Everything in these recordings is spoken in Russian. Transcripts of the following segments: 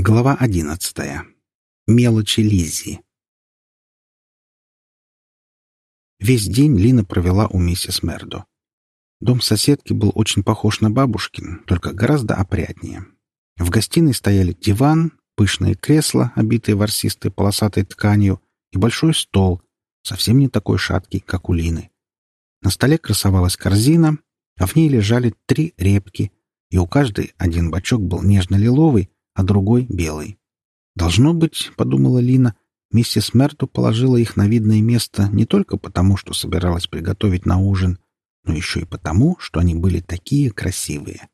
Глава одиннадцатая. Мелочи Лиззи. Весь день Лина провела у миссис Мердо. Дом соседки был очень похож на бабушкин, только гораздо опрятнее. В гостиной стояли диван, пышные кресла, обитые ворсистой полосатой тканью, и большой стол, совсем не такой шаткий, как у Лины. На столе красовалась корзина, а в ней лежали три репки, и у каждой один бачок был нежно-лиловый, а другой — белый. «Должно быть, — подумала Лина, — миссис Мерту положила их на видное место не только потому, что собиралась приготовить на ужин, но еще и потому, что они были такие красивые».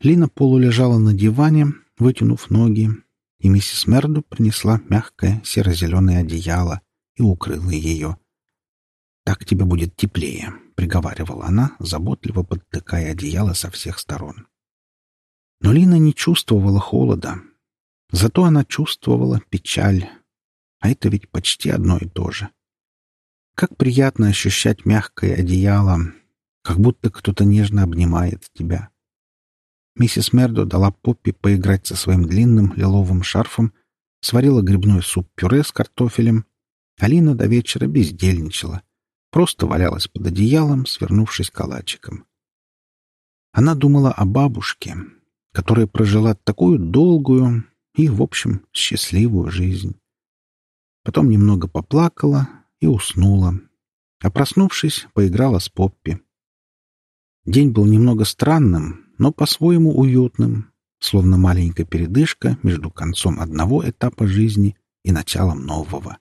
Лина полулежала на диване, вытянув ноги, и миссис Мерду принесла мягкое серо-зеленое одеяло и укрыла ее. «Так тебе будет теплее», — приговаривала она, заботливо подтыкая одеяло со всех сторон. Но Лина не чувствовала холода. Зато она чувствовала печаль. А это ведь почти одно и то же. Как приятно ощущать мягкое одеяло, как будто кто-то нежно обнимает тебя. Миссис Мердо дала Поппи поиграть со своим длинным лиловым шарфом, сварила грибной суп-пюре с картофелем. Алина до вечера бездельничала, просто валялась под одеялом, свернувшись калачиком. Она думала о бабушке, которая прожила такую долгую и, в общем, счастливую жизнь. Потом немного поплакала и уснула, а проснувшись, поиграла с Поппи. День был немного странным, но по-своему уютным, словно маленькая передышка между концом одного этапа жизни и началом нового.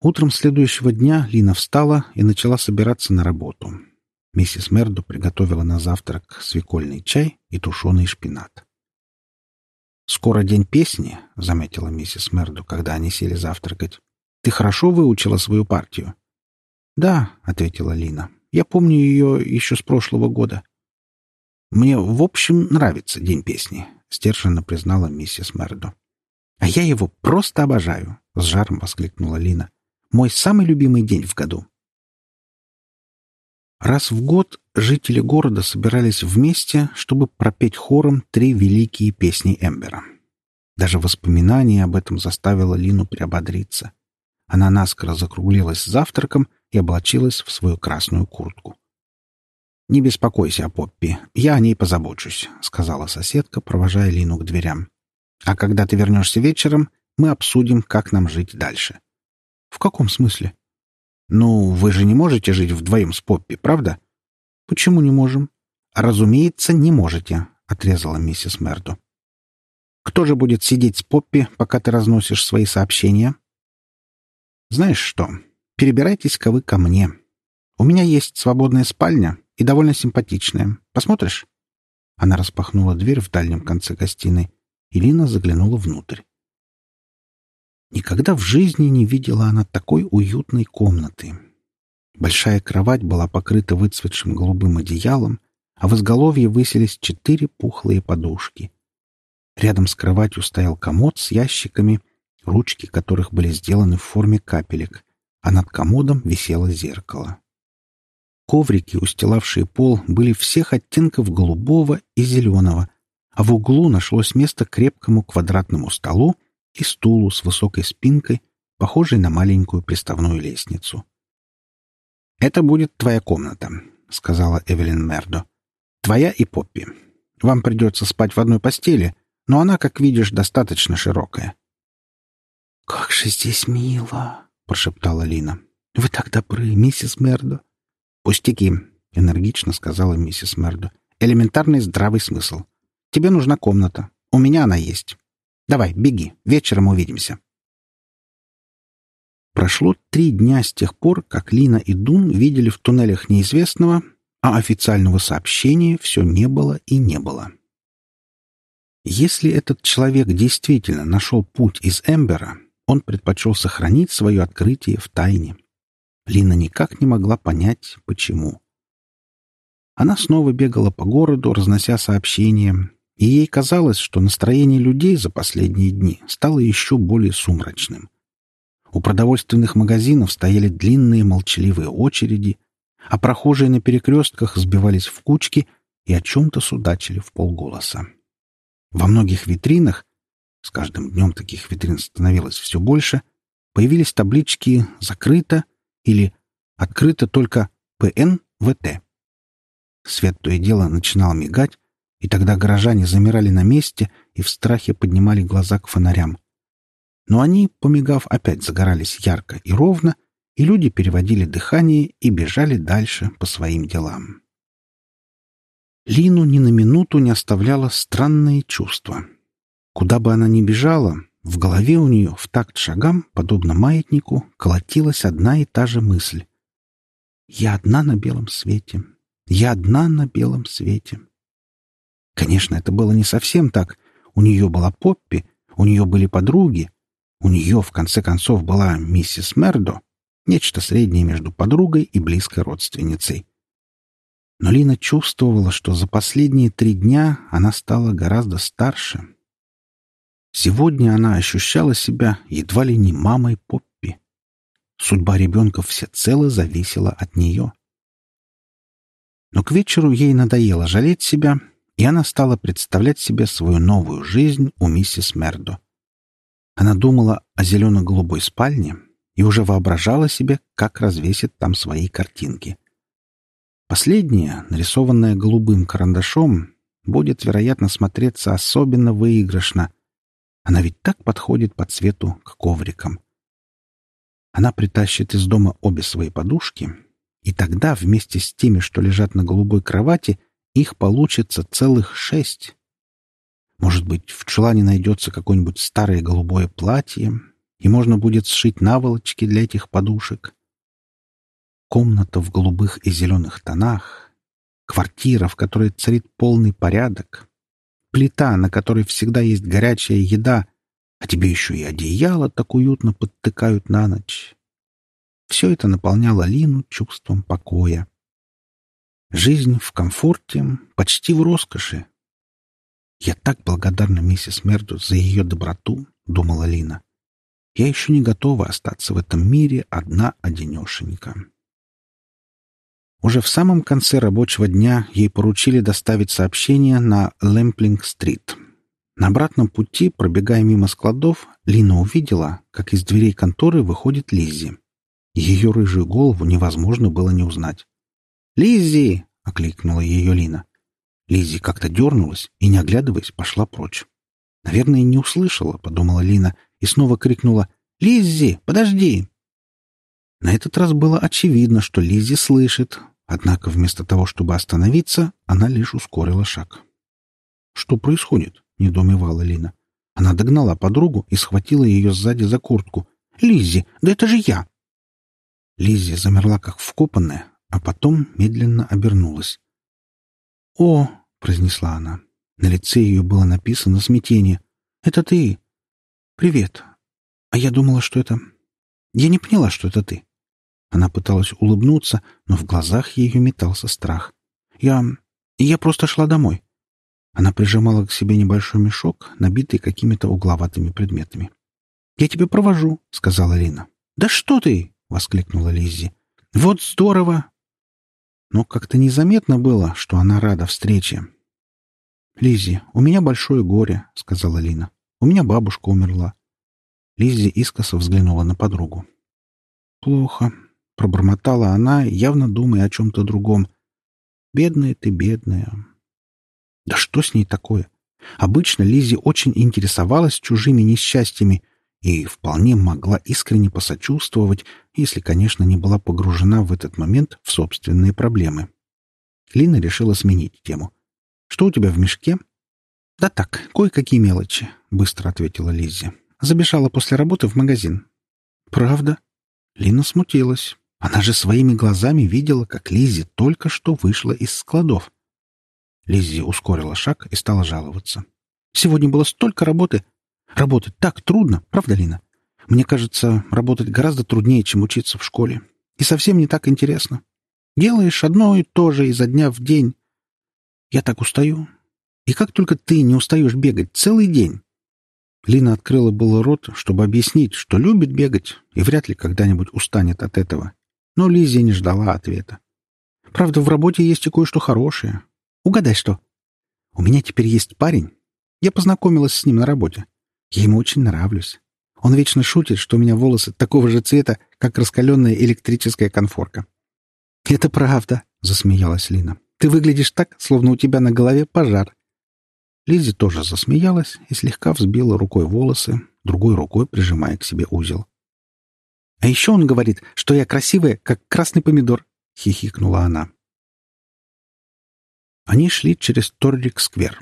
Утром следующего дня Лина встала и начала собираться на работу. Миссис Мерду приготовила на завтрак свекольный чай и тушеный шпинат. «Скоро день песни», — заметила миссис Мерду, когда они сели завтракать. «Ты хорошо выучила свою партию?» «Да», — ответила Лина. «Я помню ее еще с прошлого года». «Мне, в общем, нравится День песни», — стерженно признала миссис Мерду. «А я его просто обожаю», — с жаром воскликнула Лина. «Мой самый любимый день в году». Раз в год жители города собирались вместе, чтобы пропеть хором три великие песни Эмбера. Даже воспоминание об этом заставило Лину приободриться. Она наскоро закруглилась завтраком и облачилась в свою красную куртку. «Не беспокойся о Поппи, я о ней позабочусь», — сказала соседка, провожая Лину к дверям. «А когда ты вернешься вечером, мы обсудим, как нам жить дальше». «В каком смысле?» «Ну, вы же не можете жить вдвоем с Поппи, правда?» «Почему не можем?» «Разумеется, не можете», — отрезала миссис Мерду. «Кто же будет сидеть с Поппи, пока ты разносишь свои сообщения?» «Знаешь что, перебирайтесь-ка вы ко мне. У меня есть свободная спальня и довольно симпатичная. Посмотришь?» Она распахнула дверь в дальнем конце гостиной, и Лина заглянула внутрь. Никогда в жизни не видела она такой уютной комнаты. Большая кровать была покрыта выцветшим голубым одеялом, а в изголовье высились четыре пухлые подушки. Рядом с кроватью стоял комод с ящиками, ручки которых были сделаны в форме капелек, а над комодом висело зеркало. Коврики, устилавшие пол, были всех оттенков голубого и зеленого, а в углу нашлось место крепкому квадратному столу, и стулу с высокой спинкой, похожей на маленькую приставную лестницу. «Это будет твоя комната», — сказала Эвелин Мердо. «Твоя и Поппи. Вам придется спать в одной постели, но она, как видишь, достаточно широкая». «Как же здесь мило!» — прошептала Лина. «Вы так добры, миссис Мердо!» «Пустяки!» — энергично сказала миссис Мердо. «Элементарный здравый смысл. Тебе нужна комната. У меня она есть. Давай, беги. Вечером увидимся. Прошло три дня с тех пор, как Лина и Дун видели в туннелях неизвестного, а официального сообщения все не было и не было. Если этот человек действительно нашел путь из Эмбера, он предпочел сохранить свое открытие в тайне. Лина никак не могла понять, почему. Она снова бегала по городу, разнося сообщения, и ей казалось, что настроение людей за последние дни стало еще более сумрачным. У продовольственных магазинов стояли длинные молчаливые очереди, а прохожие на перекрестках сбивались в кучки и о чем-то судачили в полголоса. Во многих витринах, с каждым днем таких витрин становилось все больше, появились таблички «Закрыто» или «Открыто только ПНВТ». Свет то и дело начинал мигать, и тогда горожане замирали на месте и в страхе поднимали глаза к фонарям. Но они, помигав, опять загорались ярко и ровно, и люди переводили дыхание и бежали дальше по своим делам. Лину ни на минуту не оставляло странное чувство. Куда бы она ни бежала, в голове у нее в такт шагам, подобно маятнику, колотилась одна и та же мысль. «Я одна на белом свете. Я одна на белом свете». Конечно, это было не совсем так. У нее была Поппи, у нее были подруги. У нее, в конце концов, была миссис Мердо, нечто среднее между подругой и близкой родственницей. Но Лина чувствовала, что за последние три дня она стала гораздо старше. Сегодня она ощущала себя едва ли не мамой Поппи. Судьба ребенка всецело зависела от нее. Но к вечеру ей надоело жалеть себя, и она стала представлять себе свою новую жизнь у миссис Мердо. Она думала о зелено-голубой спальне и уже воображала себе, как развесит там свои картинки. Последняя, нарисованная голубым карандашом, будет, вероятно, смотреться особенно выигрышно. Она ведь так подходит по цвету к коврикам. Она притащит из дома обе свои подушки, и тогда вместе с теми, что лежат на голубой кровати, их получится целых шесть. Может быть, в чулане найдется какое-нибудь старое голубое платье, и можно будет сшить наволочки для этих подушек. Комната в голубых и зеленых тонах, квартира, в которой царит полный порядок, плита, на которой всегда есть горячая еда, а тебе еще и одеяло так уютно подтыкают на ночь. Все это наполняло Лину чувством покоя. Жизнь в комфорте, почти в роскоши. «Я так благодарна миссис Мерду за ее доброту», — думала Лина. «Я еще не готова остаться в этом мире одна-одинешенька». Уже в самом конце рабочего дня ей поручили доставить сообщение на Лэмплинг-стрит. На обратном пути, пробегая мимо складов, Лина увидела, как из дверей конторы выходит Лиззи. Ее рыжую голову невозможно было не узнать. «Лиззи!» — окликнула ее Лина. Лиззи как-то дернулась и, не оглядываясь, пошла прочь. «Наверное, не услышала», — подумала Лина, и снова крикнула «Лиззи, подожди!». На этот раз было очевидно, что Лиззи слышит, однако вместо того, чтобы остановиться, она лишь ускорила шаг. «Что происходит?» — недоумевала Лина. Она догнала подругу и схватила ее сзади за куртку. «Лиззи, да это же я!» Лиззи замерла как вкопанная, а потом медленно обернулась. «О!» — произнесла она. На лице ее было написано смятение. «Это ты? Привет. А я думала, что это... Я не поняла, что это ты». Она пыталась улыбнуться, но в глазах ее метался страх. «Я... я просто шла домой». Она прижимала к себе небольшой мешок, набитый какими-то угловатыми предметами. «Я тебя провожу», — сказала Лина. «Да что ты!» — воскликнула Лиззи. «Вот здорово! Но как-то незаметно было, что она рада встрече. «Лиззи, у меня большое горе», — сказала Лина. «У меня бабушка умерла». Лиззи искоса взглянула на подругу. «Плохо», — пробормотала она, явно думая о чем-то другом. «Бедная ты, бедная». «Да что с ней такое?» Обычно Лиззи очень интересовалась чужими несчастьями и вполне могла искренне посочувствовать, если, конечно, не была погружена в этот момент в собственные проблемы. Лина решила сменить тему. «Что у тебя в мешке?» «Да так, кое-какие мелочи», — быстро ответила Лиззи. «Забежала после работы в магазин». «Правда?» Лина смутилась. Она же своими глазами видела, как Лиззи только что вышла из складов. Лиззи ускорила шаг и стала жаловаться. «Сегодня было столько работы, Работать так трудно, правда, Лина? Мне кажется, работать гораздо труднее, чем учиться в школе. И совсем не так интересно. Делаешь одно и то же изо дня в день. Я так устаю. И как только ты не устаешь бегать целый день? Лина открыла было рот, чтобы объяснить, что любит бегать и вряд ли когда-нибудь устанет от этого. Но Лизия не ждала ответа. Правда, в работе есть и кое-что хорошее. Угадай, что? У меня теперь есть парень, Я познакомилась с ним на работе. Я ему очень нравлюсь. Он вечно шутит, что у меня волосы такого же цвета, как раскаленная электрическая конфорка. «Это правда», — засмеялась Лина. «Ты выглядишь так, словно у тебя на голове пожар». Лиззи тоже засмеялась и слегка взбила рукой волосы, другой рукой прижимая к себе узел. «А еще он говорит, что я красивая, как красный помидор», — хихикнула она. Они шли через Торрик-сквер.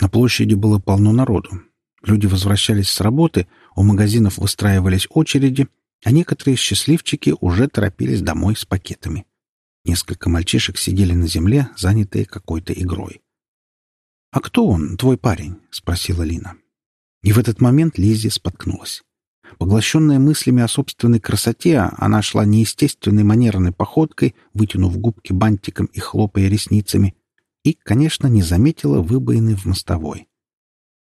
На площади было полно народу. Люди возвращались с работы, у магазинов выстраивались очереди, а некоторые счастливчики уже торопились домой с пакетами. Несколько мальчишек сидели на земле, занятые какой-то игрой. «А кто он, твой парень?» — спросила Лина. И в этот момент Лиззи споткнулась. Поглощенная мыслями о собственной красоте, она шла неестественной манерной походкой, вытянув губки бантиком и хлопая ресницами, и, конечно, не заметила выбоины в мостовой.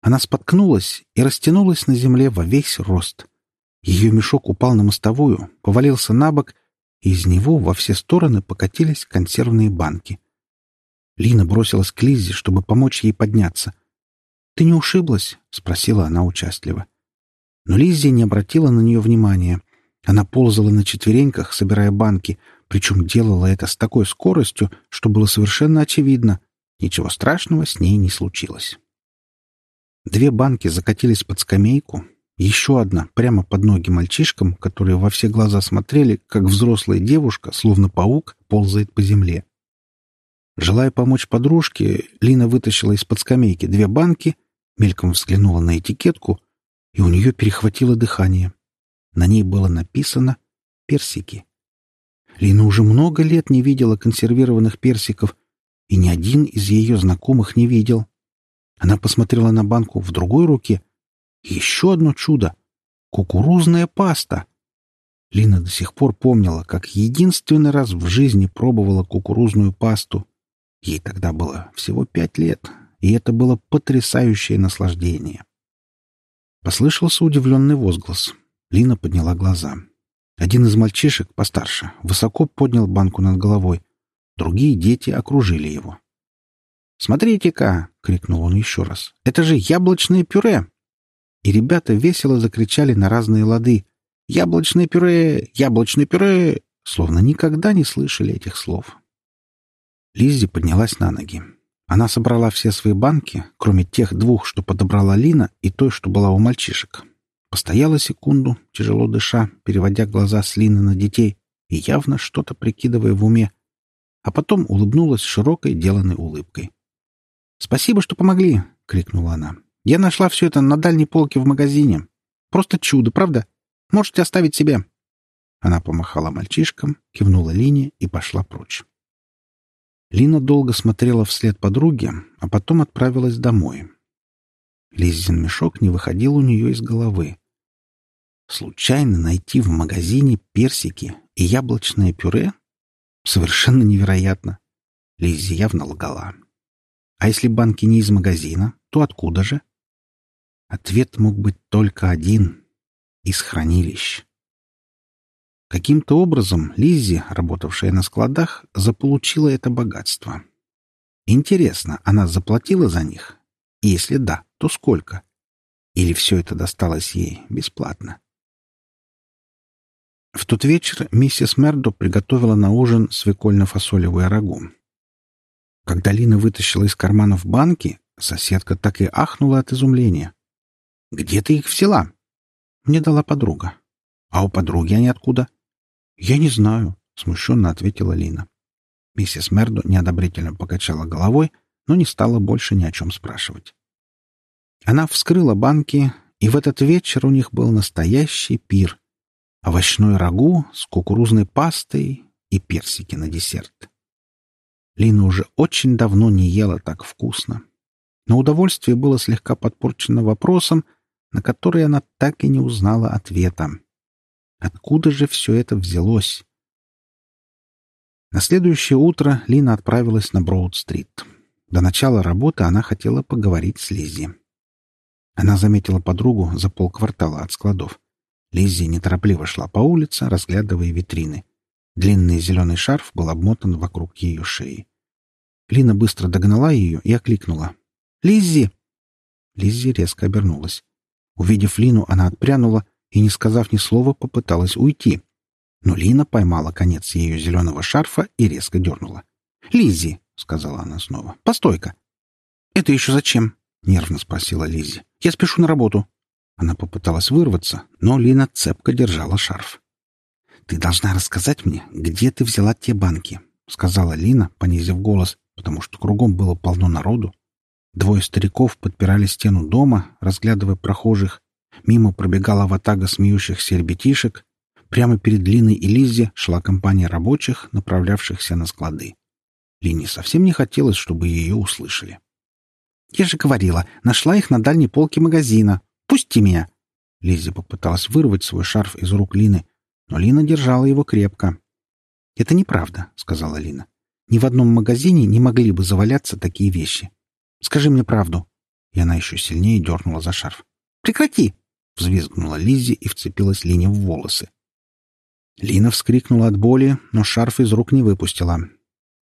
Она споткнулась и растянулась на земле во весь рост. Ее мешок упал на мостовую, повалился на бок, и из него во все стороны покатились консервные банки. Лина бросилась к Лизе, чтобы помочь ей подняться. «Ты не ушиблась?» — спросила она участливо. Но Лиззи не обратила на нее внимания. Она ползала на четвереньках, собирая банки, причем делала это с такой скоростью, что было совершенно очевидно. Ничего страшного с ней не случилось. Две банки закатились под скамейку, еще одна прямо под ноги мальчишкам, которые во все глаза смотрели, как взрослая девушка, словно паук, ползает по земле. Желая помочь подружке, Лина вытащила из-под скамейки две банки, мельком взглянула на этикетку, и у нее перехватило дыхание. На ней было написано «персики». Лина уже много лет не видела консервированных персиков, и ни один из ее знакомых не видел. Она посмотрела на банку в другой руке. Еще одно чудо — кукурузная паста. Лина до сих пор помнила, как единственный раз в жизни пробовала кукурузную пасту. Ей тогда было всего пять лет, и это было потрясающее наслаждение. Послышался удивленный возглас. Лина подняла глаза. Один из мальчишек, постарше, высоко поднял банку над головой. Другие дети окружили его. «Смотрите-ка!» — крикнул он еще раз. «Это же яблочное пюре!» И ребята весело закричали на разные лады. «Яблочное пюре! Яблочное пюре!» Словно никогда не слышали этих слов. Лиззи поднялась на ноги. Она собрала все свои банки, кроме тех двух, что подобрала Лина, и той, что была у мальчишек. Постояла секунду, тяжело дыша, переводя глаза с Лины на детей и явно что-то прикидывая в уме, а потом улыбнулась широкой деланной улыбкой. «Спасибо, что помогли!» — крикнула она. «Я нашла все это на дальней полке в магазине. Просто чудо, правда? Можете оставить себе». Она помахала мальчишкам, кивнула Лине и пошла прочь. Лина долго смотрела вслед подруге, а потом отправилась домой. Лизин мешок не выходил у нее из головы. Случайно найти в магазине персики и яблочное пюре? Совершенно невероятно. Лиззи явно лгала. А если банки не из магазина, то откуда же? Ответ мог быть только один — из хранилищ. Каким-то образом Лиззи, работавшая на складах, заполучила это богатство. Интересно, она заплатила за них? И если да, то сколько? Или все это досталось ей бесплатно? В тот вечер миссис Мердо приготовила на ужин свекольно-фасолевую рагу. Когда Лина вытащила из карманов банки, соседка так и ахнула от изумления. «Где ты их взяла?» «Мне дала подруга». «А у подруги они откуда?» «Я не знаю», — смущенно ответила Лина. Миссис Мердо неодобрительно покачала головой, но не стала больше ни о чем спрашивать. Она вскрыла банки, и в этот вечер у них был настоящий пир. Овощной рагу с кукурузной пастой и персики на десерт. Лина уже очень давно не ела так вкусно. Но удовольствие было слегка подпорчено вопросом, на который она так и не узнала ответа. Откуда же все это взялось? На следующее утро Лина отправилась на Броуд-стрит. До начала работы она хотела поговорить с Лиззи. Она заметила подругу за полквартала от складов. Лиззи неторопливо шла по улице, разглядывая витрины. Длинный зеленый шарф был обмотан вокруг ее шеи. Лина быстро догнала ее и окликнула. «Лиззи!» Лиззи резко обернулась. Увидев Лину, она отпрянула и, не сказав ни слова, попыталась уйти. Но Лина поймала конец ее зеленого шарфа и резко дернула. «Лиззи!» — сказала она снова. «Постой-ка!» «Это еще зачем?» — нервно спросила Лиззи. «Я спешу на работу». Она попыталась вырваться, но Лина цепко держала шарф. «Ты должна рассказать мне, где ты взяла те банки», — сказала Лина, понизив голос, потому что кругом было полно народу. Двое стариков подпирали стену дома, разглядывая прохожих. Мимо пробегала ватага смеющихся ребятишек. Прямо перед Линой и Лиззи шла компания рабочих, направлявшихся на склады. Лине совсем не хотелось, чтобы ее услышали. «Я же говорила, нашла их на дальней полке магазина. Пусти меня!» Лиззи попыталась вырвать свой шарф из рук Лины, но Лина держала его крепко. «Это неправда», — сказала Лина. «Ни в одном магазине не могли бы заваляться такие вещи. Скажи мне правду». И она еще сильнее дернула за шарф. «Прекрати!» — взвизгнула Лиззи и вцепилась Лине в волосы. Лина вскрикнула от боли, но шарф из рук не выпустила.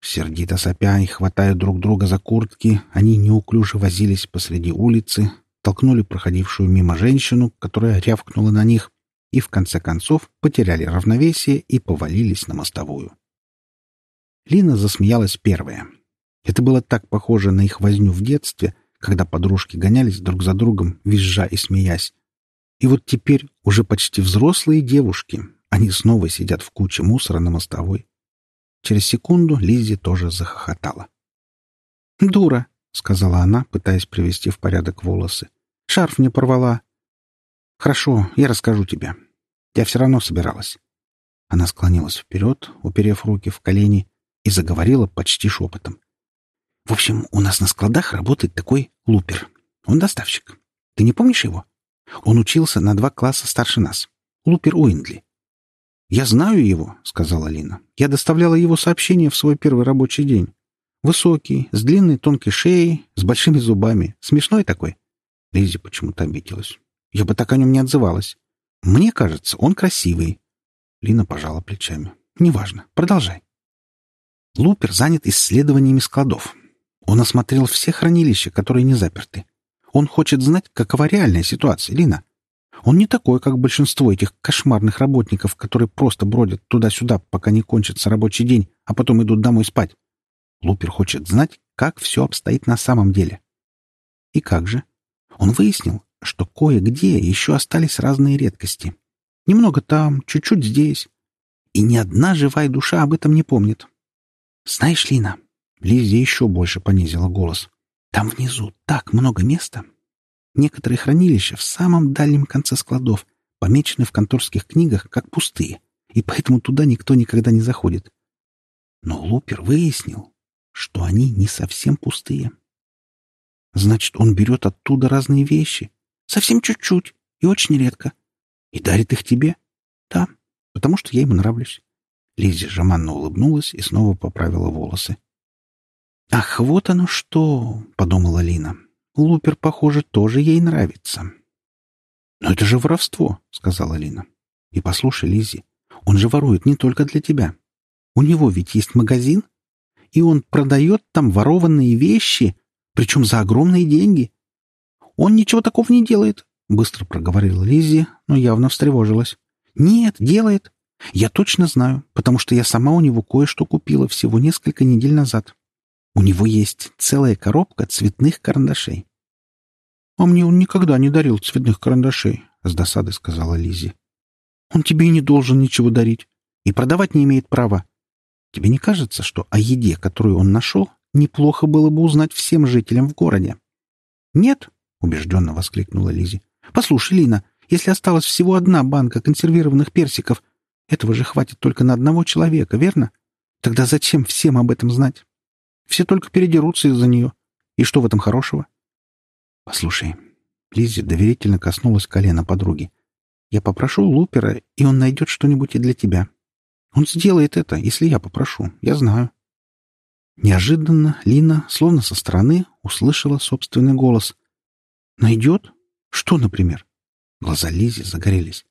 Сердито сопя и хватая друг друга за куртки, они неуклюже возились посреди улицы, толкнули проходившую мимо женщину, которая рявкнула на них, и в конце концов потеряли равновесие и повалились на мостовую. Лина засмеялась первая. Это было так похоже на их возню в детстве, когда подружки гонялись друг за другом, визжа и смеясь. И вот теперь уже почти взрослые девушки, они снова сидят в куче мусора на мостовой. Через секунду Лиззи тоже захохотала. «Дура!» — сказала она, пытаясь привести в порядок волосы. «Шарф мне порвала». «Хорошо, я расскажу тебе. Я все равно собиралась». Она склонилась вперед, уперев руки в колени, и заговорила почти шепотом. «В общем, у нас на складах работает такой лупер. Он доставщик. Ты не помнишь его? Он учился на два класса старше нас. Лупер Уиндли. «Я знаю его», — сказала Лина. «Я доставляла его сообщение в свой первый рабочий день. Высокий, с длинной тонкой шеей, с большими зубами. Смешной такой». Лизи почему-то обиделась. «Я бы так о нем не отзывалась. Мне кажется, он красивый». Лина пожала плечами. «Неважно. Продолжай». Лупер занят исследованиями складов. Он осмотрел все хранилища, которые не заперты. Он хочет знать, какова реальная ситуация, Лина. Он не такой, как большинство этих кошмарных работников, которые просто бродят туда-сюда, пока не кончится рабочий день, а потом идут домой спать. Лупер хочет знать, как все обстоит на самом деле. И как же? Он выяснил, что кое-где еще остались разные редкости. Немного там, чуть-чуть здесь. И ни одна живая душа об этом не помнит. Знаешь, Лина, Лиззи еще больше понизила голос. Там внизу так много места, Некоторые хранилища в самом дальнем конце складов помечены в конторских книгах как пустые, и поэтому туда никто никогда не заходит. Но Лупер выяснил, что они не совсем пустые. Значит, он берет оттуда разные вещи, совсем чуть-чуть и очень редко, и дарит их тебе. Да, потому что я ему нравлюсь. Лиззи жеманно улыбнулась и снова поправила волосы. «Ах, вот оно что!» — подумала Лина. Лупер, похоже, тоже ей нравится. «Но это же воровство», — сказала Лина. «И послушай, Лиззи, он же ворует не только для тебя. У него ведь есть магазин, и он продает там ворованные вещи, причем за огромные деньги. Он ничего такого не делает», — быстро проговорила Лиззи, но явно встревожилась. «Нет, делает. Я точно знаю, потому что я сама у него кое-что купила всего несколько недель назад. У него есть целая коробка цветных карандашей. — А мне он никогда не дарил цветных карандашей, — с досадой сказала Лизи. Он тебе и не должен ничего дарить, и продавать не имеет права. Тебе не кажется, что о еде, которую он нашел, неплохо было бы узнать всем жителям в городе? — Нет, — убежденно воскликнула Лизи. Послушай, Лина, если осталась всего одна банка консервированных персиков, этого же хватит только на одного человека, верно? Тогда зачем всем об этом знать? Все только передерутся из-за нее. И что в этом хорошего? Послушай, Лиззи доверительно коснулась колена подруги. Я попрошу Лупера, и он найдет что-нибудь и для тебя. Он сделает это, если я попрошу, я знаю. Неожиданно Лина, словно со стороны, услышала собственный голос. «Найдет? Что, например?» Глаза Лизи загорелись.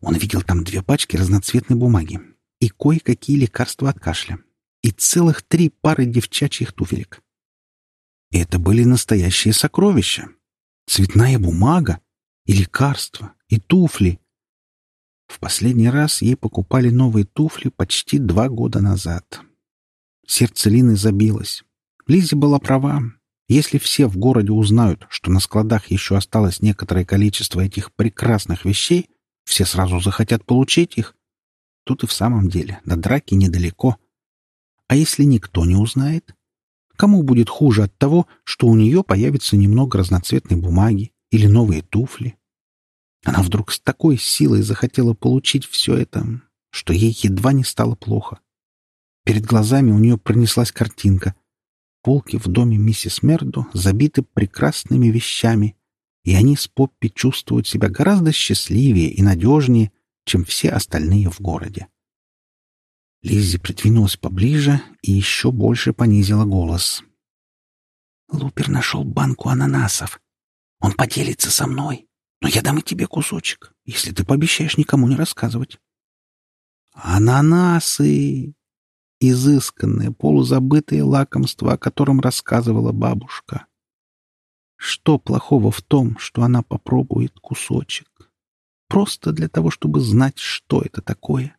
Он видел там две пачки разноцветной бумаги и кое-какие лекарства от кашля и целых три пары девчачьих туфелек. Это были настоящие сокровища. Цветная бумага и лекарства, и туфли. В последний раз ей покупали новые туфли почти два года назад. Сердце Лины забилось. Лизи была права. Если все в городе узнают, что на складах еще осталось некоторое количество этих прекрасных вещей, все сразу захотят получить их. Тут и в самом деле до драки недалеко. А если никто не узнает? Кому будет хуже от того, что у нее появится немного разноцветной бумаги или новые туфли? Она вдруг с такой силой захотела получить все это, что ей едва не стало плохо. Перед глазами у нее пронеслась картинка. Полки в доме миссис Мердо забиты прекрасными вещами, и они с Поппи чувствуют себя гораздо счастливее и надежнее, чем все остальные в городе. Лиззи придвинулась поближе и еще больше понизила голос. «Лупер нашел банку ананасов. Он поделится со мной, но я дам и тебе кусочек, если ты пообещаешь никому не рассказывать». «Ананасы!» Изысканное, полузабытое лакомство, о котором рассказывала бабушка. Что плохого в том, что она попробует кусочек? Просто для того, чтобы знать, что это такое.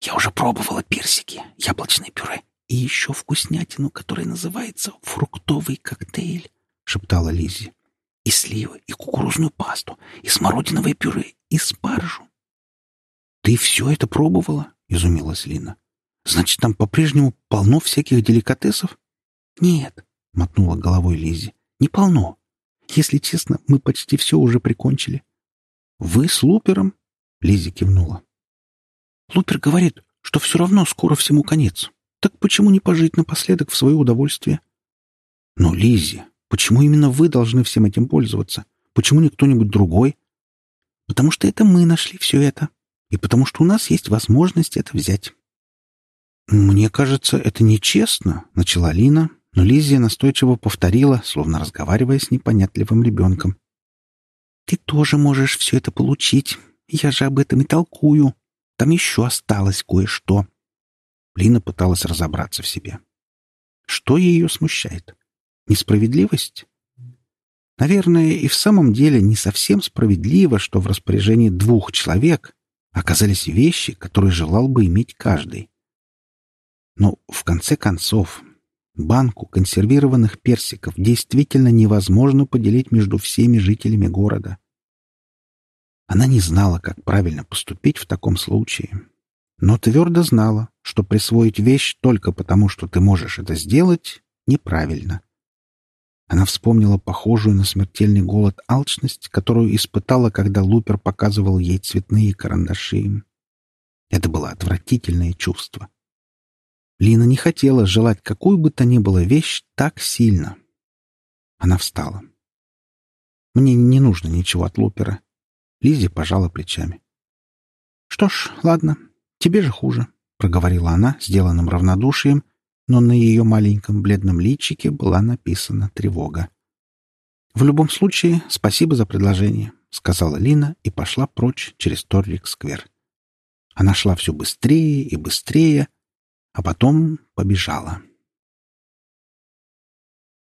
Я уже пробовала персики, яблочное пюре и еще вкуснятину, которая называется фруктовый коктейль, — шептала Лиззи. И сливы, и кукурузную пасту, и смородиновое пюре, и спаржу. — Ты все это пробовала? — изумилась Лина. — Значит, там по-прежнему полно всяких деликатесов? — Нет, — мотнула головой Лиззи. Не полно. Если честно, мы почти все уже прикончили. Вы с Лупером? Лизи кивнула. Лупер говорит, что все равно скоро всему конец. Так почему не пожить напоследок в свое удовольствие? Но, Лизи, почему именно вы должны всем этим пользоваться? Почему не кто-нибудь другой? Потому что это мы нашли все это. И потому что у нас есть возможность это взять. «Мне кажется, это нечестно», — начала Лина, но Лизия настойчиво повторила, словно разговаривая с непонятливым ребенком. «Ты тоже можешь все это получить. Я же об этом и толкую. Там еще осталось кое-что». Лина пыталась разобраться в себе. Что ее смущает? Несправедливость? Наверное, и в самом деле не совсем справедливо, что в распоряжении двух человек оказались вещи, которые желал бы иметь каждый. Но, в конце концов, Банку консервированных персиков действительно невозможно поделить между всеми жителями города. Она не знала, как правильно поступить в таком случае, но твердо знала, что присвоить вещь только потому, что ты можешь это сделать, неправильно. Она вспомнила похожую на смертельный голод алчность, которую испытала, когда Лупер показывал ей цветные карандаши. Это было отвратительное чувство. Лина не хотела желать какую бы то ни было вещь так сильно. Она встала. «Мне не нужно ничего от Лупера». Лизи пожала плечами. «Что ж, ладно, тебе же хуже», — проговорила она, сделанным равнодушием, но на ее маленьком бледном личике была написана тревога. «В любом случае, спасибо за предложение», — сказала Лина и пошла прочь через Торрик-сквер. Она шла все быстрее и быстрее, а потом побежала.